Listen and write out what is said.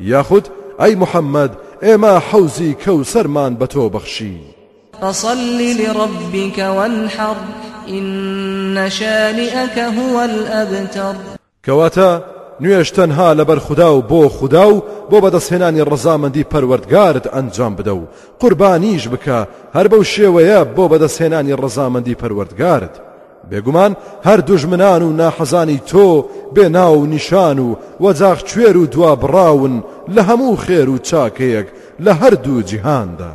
یاخود، ئەی محەممەد، ئێمە حەوزی کەوسەرمان بە تۆ بەخشی. فصل لربک وانحر ان شانئک هو الابتر. کەواتە، نوێژ تەنها لەبەر خودا و بۆ خودا و بۆ بەدەستهێنانی ڕەزامەندی پەروەردگارت ئەنجام بدە و قوربانیش بکە هەر بەو شێوەیە بۆ بەدەستهێنانی ڕەزامەندی پەروەردگارت. بێگومان هەر دوژمنان و ناحەزانی تۆ بێ ناو و نیشان و وەجاغ کوێر و دوابڕاون لە هەموو خێر و چاکەیەک لە هەردوو جیهاندا.